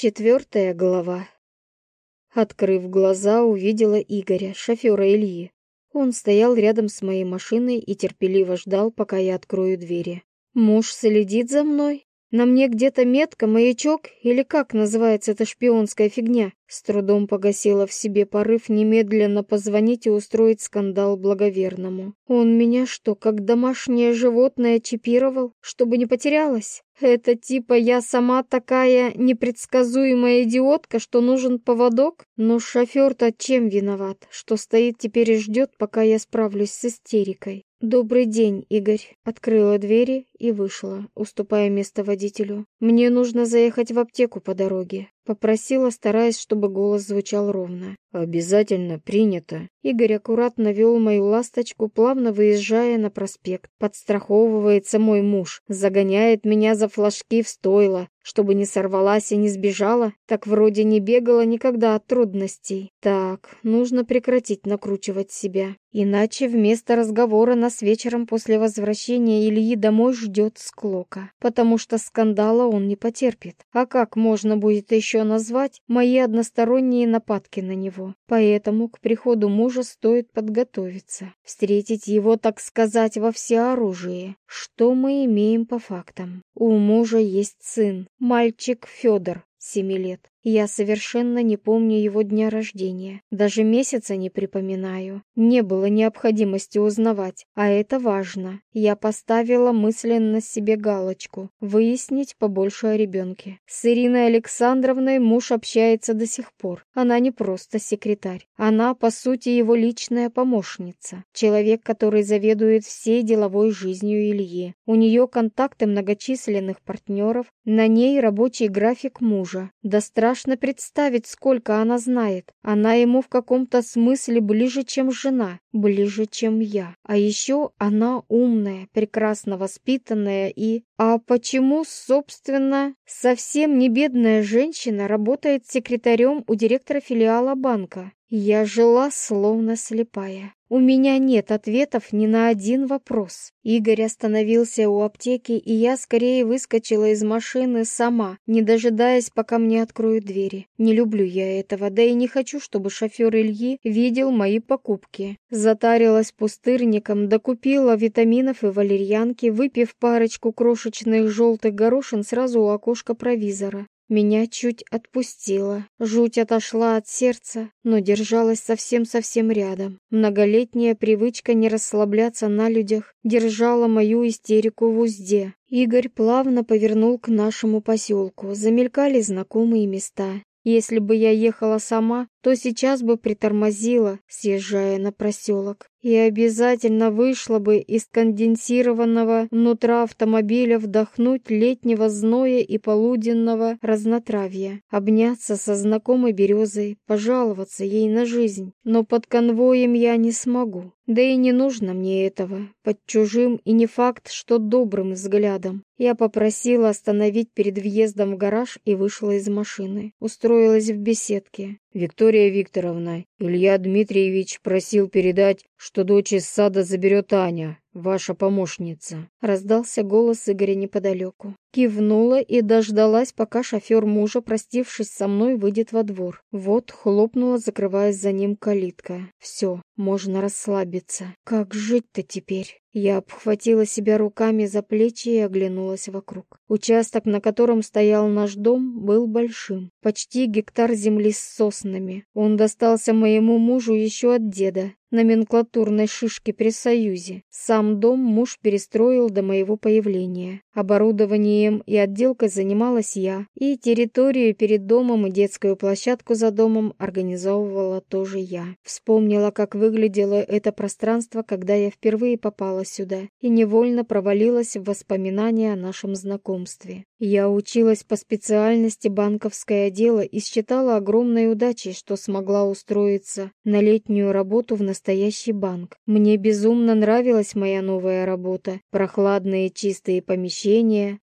Четвертая глава. Открыв глаза, увидела Игоря, шофера Ильи. Он стоял рядом с моей машиной и терпеливо ждал, пока я открою двери. Муж следит за мной? На мне где-то метка, маячок или как называется эта шпионская фигня? С трудом погасила в себе порыв немедленно позвонить и устроить скандал благоверному. Он меня что, как домашнее животное чипировал, чтобы не потерялась? Это типа я сама такая непредсказуемая идиотка, что нужен поводок? Но шофер-то чем виноват, что стоит теперь и ждет, пока я справлюсь с истерикой? «Добрый день, Игорь». Открыла двери и вышла, уступая место водителю. «Мне нужно заехать в аптеку по дороге». Попросила, стараясь, чтобы голос звучал ровно. «Обязательно принято». Игорь аккуратно вел мою ласточку, плавно выезжая на проспект. Подстраховывается мой муж, загоняет меня за флажки в стойло, чтобы не сорвалась и не сбежала. Так вроде не бегала никогда от трудностей. Так, нужно прекратить накручивать себя. Иначе вместо разговора нас вечером после возвращения Ильи домой ждет склока. Потому что скандала он не потерпит. А как можно будет еще назвать мои односторонние нападки на него. Поэтому к приходу мужа стоит подготовиться, встретить его, так сказать, во всеоружии. Что мы имеем по фактам? У мужа есть сын, мальчик Федор, семи лет. Я совершенно не помню его дня рождения, даже месяца не припоминаю. Не было необходимости узнавать, а это важно. Я поставила мысленно себе галочку – выяснить побольше о ребенке. С Ириной Александровной муж общается до сих пор. Она не просто секретарь. Она, по сути, его личная помощница. Человек, который заведует всей деловой жизнью Ильи. У нее контакты многочисленных партнеров, на ней рабочий график мужа. До страшного Страшно представить, сколько она знает. Она ему в каком-то смысле ближе, чем жена, ближе, чем я. А еще она умная, прекрасно воспитанная и... А почему, собственно, совсем не бедная женщина работает секретарем у директора филиала банка? Я жила словно слепая. У меня нет ответов ни на один вопрос. Игорь остановился у аптеки, и я скорее выскочила из машины сама, не дожидаясь, пока мне откроют двери. Не люблю я этого, да и не хочу, чтобы шофер Ильи видел мои покупки. Затарилась пустырником, докупила витаминов и валерьянки, выпив парочку крошечных желтых горошин сразу у окошка провизора. Меня чуть отпустило. Жуть отошла от сердца, но держалась совсем-совсем рядом. Многолетняя привычка не расслабляться на людях держала мою истерику в узде. Игорь плавно повернул к нашему поселку. Замелькали знакомые места. Если бы я ехала сама, то сейчас бы притормозила, съезжая на проселок и обязательно вышла бы из конденсированного нутра автомобиля вдохнуть летнего зноя и полуденного разнотравья, обняться со знакомой березой, пожаловаться ей на жизнь. Но под конвоем я не смогу. Да и не нужно мне этого, под чужим и не факт, что добрым взглядом. Я попросила остановить перед въездом в гараж и вышла из машины. Устроилась в беседке. «Виктория Викторовна, Илья Дмитриевич просил передать, что дочь из сада заберет Аня, ваша помощница», — раздался голос Игоря неподалеку. Кивнула и дождалась, пока шофер мужа, простившись со мной, выйдет во двор. Вот хлопнула, закрываясь за ним калитка. Все, можно расслабиться. Как жить-то теперь? Я обхватила себя руками за плечи и оглянулась вокруг. Участок, на котором стоял наш дом, был большим. Почти гектар земли с соснами. Он достался моему мужу еще от деда номенклатурной шишки при Союзе. Сам дом муж перестроил до моего появления. Оборудованием и отделкой занималась я, и территорию перед домом и детскую площадку за домом организовывала тоже я. Вспомнила, как выглядело это пространство, когда я впервые попала сюда, и невольно провалилась в воспоминания о нашем знакомстве. Я училась по специальности банковское дело и считала огромной удачей, что смогла устроиться на летнюю работу в настоящий банк. Мне безумно нравилась моя новая работа. Прохладные чистые помещения,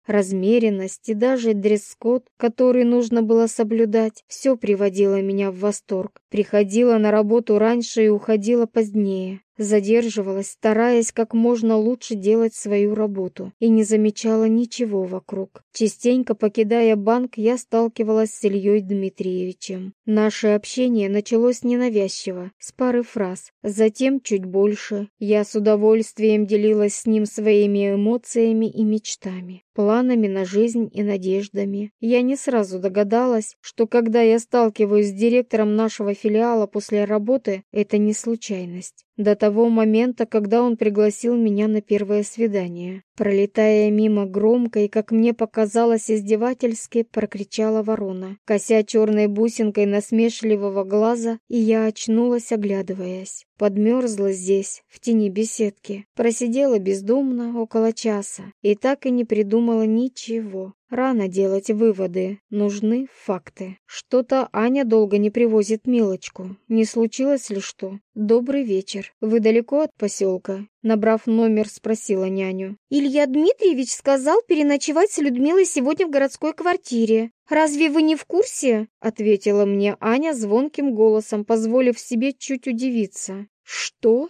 размеренность и даже дресс-код, который нужно было соблюдать, все приводило меня в восторг. Приходила на работу раньше и уходила позднее. Задерживалась, стараясь как можно лучше делать свою работу, и не замечала ничего вокруг. Частенько покидая банк, я сталкивалась с Ильей Дмитриевичем. Наше общение началось ненавязчиво, с пары фраз, затем чуть больше. Я с удовольствием делилась с ним своими эмоциями и мечтами планами на жизнь и надеждами. Я не сразу догадалась, что когда я сталкиваюсь с директором нашего филиала после работы, это не случайность. До того момента, когда он пригласил меня на первое свидание. Пролетая мимо громко и, как мне показалось, издевательски, прокричала ворона, кося черной бусинкой насмешливого глаза, и я очнулась, оглядываясь. Подмерзла здесь, в тени беседки. Просидела бездумно около часа и так и не придумала ничего. Рано делать выводы, нужны факты. Что-то Аня долго не привозит Милочку. Не случилось ли что? Добрый вечер. Вы далеко от поселка? Набрав номер, спросила няню. Илья Дмитриевич сказал переночевать с Людмилой сегодня в городской квартире. «Разве вы не в курсе?» — ответила мне Аня звонким голосом, позволив себе чуть удивиться. «Что?»